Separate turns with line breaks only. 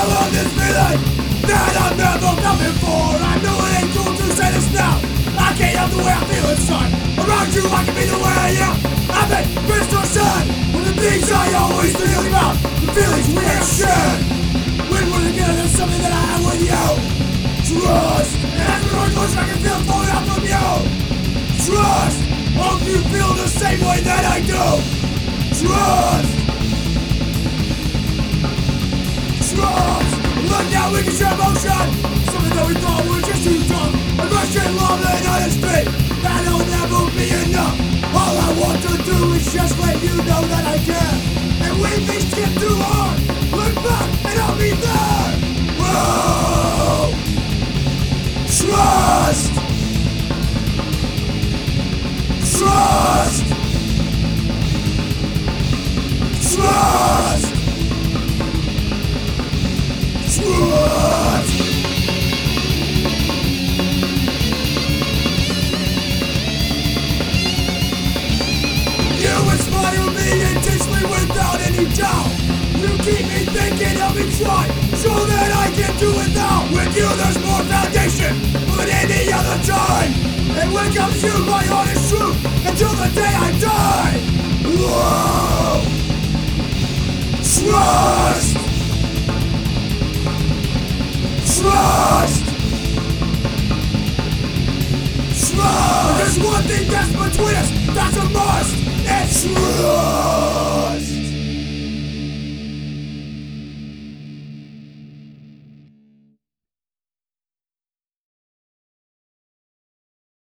feel of this feeling that I've never felt before. I know it ain't cool to say this now. I can't help the way I feel inside. Around you, I can be the way I am. I've been with the things I always feel about. The feelings we have shared. When we're together, something that I have with you. Trust. And as I can feel falling out from you. Trust. Hope you feel the same way that I do. Trust. Trust. Now, we can share emotion. Something that we thought were just too dumb. Aggression, love, and honesty. That'll never be enough. All I want to do is just let you know that doubt. You keep me thinking, help me try, so that I can do without. With you, there's more foundation than any other time. And when comes you, my is true until the day I die. Whoa! Trust! Trust! Trust! There's one thing that's